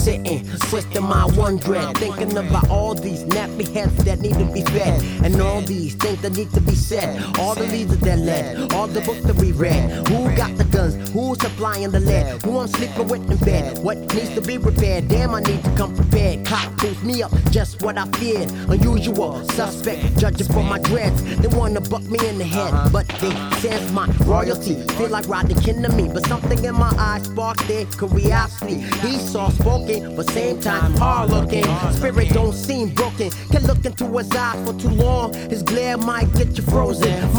sitting, twisting my one dread, thinking about all these nappy heads that need to be fed, and all these things that need to be said. All the leaders that led, all the books that we read. Who got the guns? Who's supplying the lead? Who I'm sleeping with in bed? What needs to be repaired? Damn, I need to come prepared. Cop boost me up, just what I feared. Unusual suspect, judging for my dreads. They wanna buck me in the head, uh-huh. but they sense my royalty. Feel like Rodney King to me, but something in my eyes sparked their curiosity. He's soft spoken, but same time hard looking. Spirit don't seem broken. Can look into his eyes for too long. His glare might get you frozen.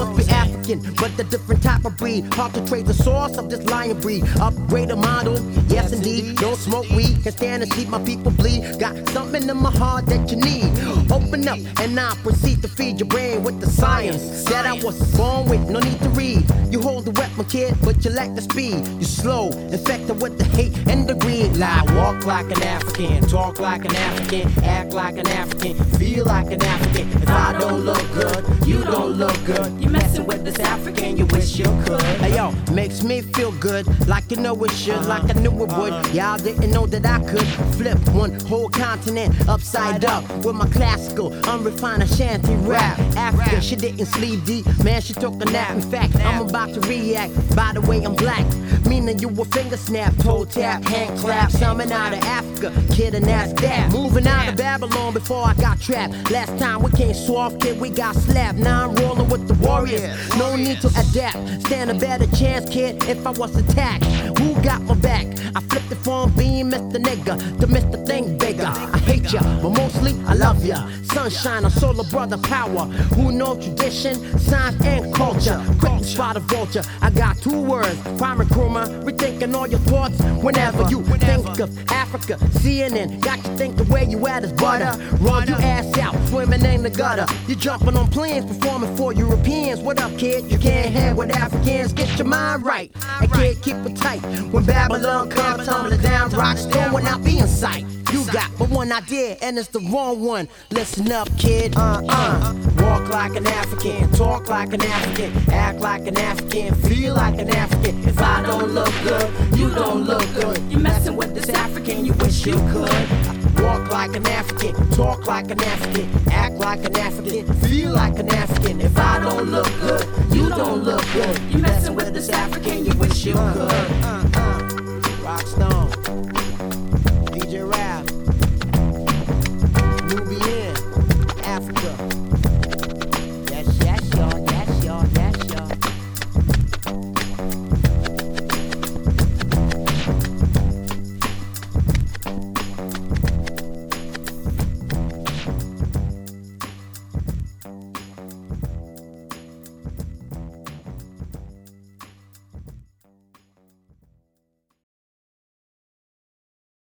But a different type of breed. Hard to trace the source of this lion breed. Upgrade a model, yes indeed. Don't smoke weed, can stand and see my people bleed. Got something in my heart that you need. Open up and I proceed to feed your brain with the science that I was born with. No need to read. You hold the weapon, kid, but you lack the speed. You slow, infected with the hate and the greed. Lie, walk like an African, talk like an African, act like an African, feel like an African. If I don't look good, you don't look good. With this African, you wish you could. Hey yo, makes me feel good, like you know it should, like I knew it would. Uh-huh. Y'all didn't know that I could flip one whole continent upside up with my classical, unrefined shanty rap. Africa, she didn't sleep deep, man, she took a nap. In fact, I'm about to react. By the way, I'm black, meaning you a finger snap, toe tap, hand clap. Something out of Africa, kid, and that's that. Moving out of Babylon before I got trapped. Last time we came soft, kid, we got slapped. Now I'm rolling with the warriors. No need to adapt. Stand a better chance, kid, if I was attacked. Who got my back? I flipped it from being Mr. Nigga to Mr. Thing Bigger. Ya, but mostly I love ya. Sunshine, a solar brother power. Who know tradition, science, and culture? Quick spot a vulture. I got two words, prime recruiter. Rethinking all your thoughts whenever you think of Africa. CNN got you thinking where you at is butter. Run your ass out, swimming in the gutter. You jumping on planes, performing for Europeans. What up, kid? You can't hang with Africans. Get your mind right. And kid, keep it tight. When Babylon comes tumbling down, rocks throwing out be in sight. You got but one idea, and it's the wrong one. Listen up, kid. Uh uh. Walk like an African, talk like an African, act like an African, feel like an African. If I don't look good, you don't look good. You're messing with this African, you wish you could. Walk like an African, talk like an African, act like an African, feel like an African. If I don't look good, you don't look good. You messing with this African, you wish you could.